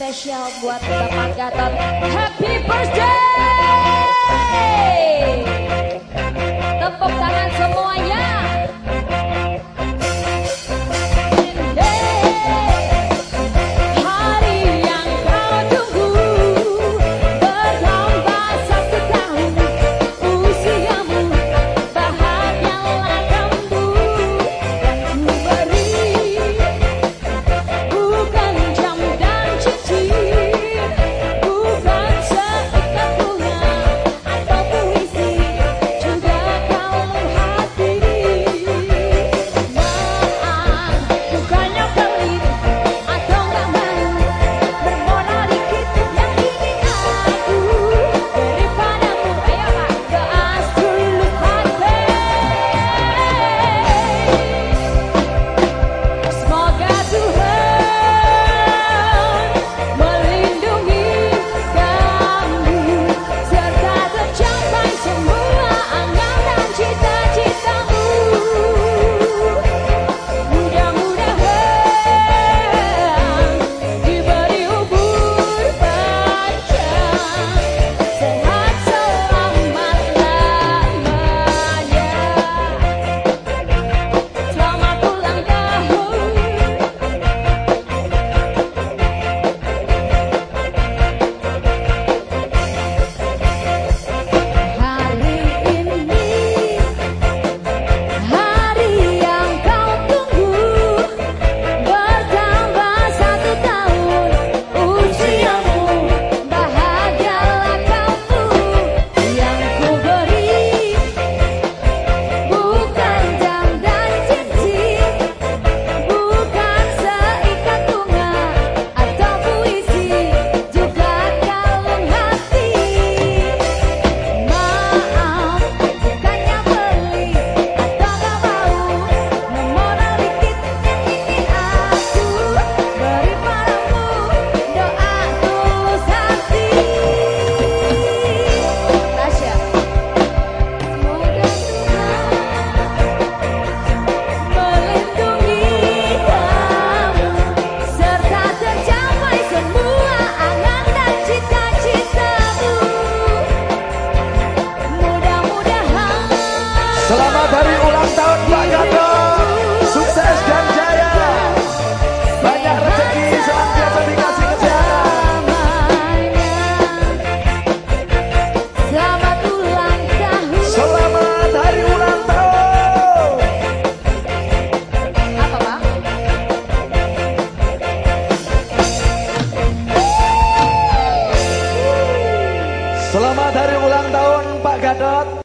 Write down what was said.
spesial buat Bapak Gatot. Happy birthday! Selamat hari ulang tahun Pak Gatot. Sukses dan jaya. Banyak rezeki senantiasa dikasih kesehatan. Selamat ulang tahun. Selamat hari ulang tahun. Apa, Pak? Selamat hari ulang tahun Pak Gatot.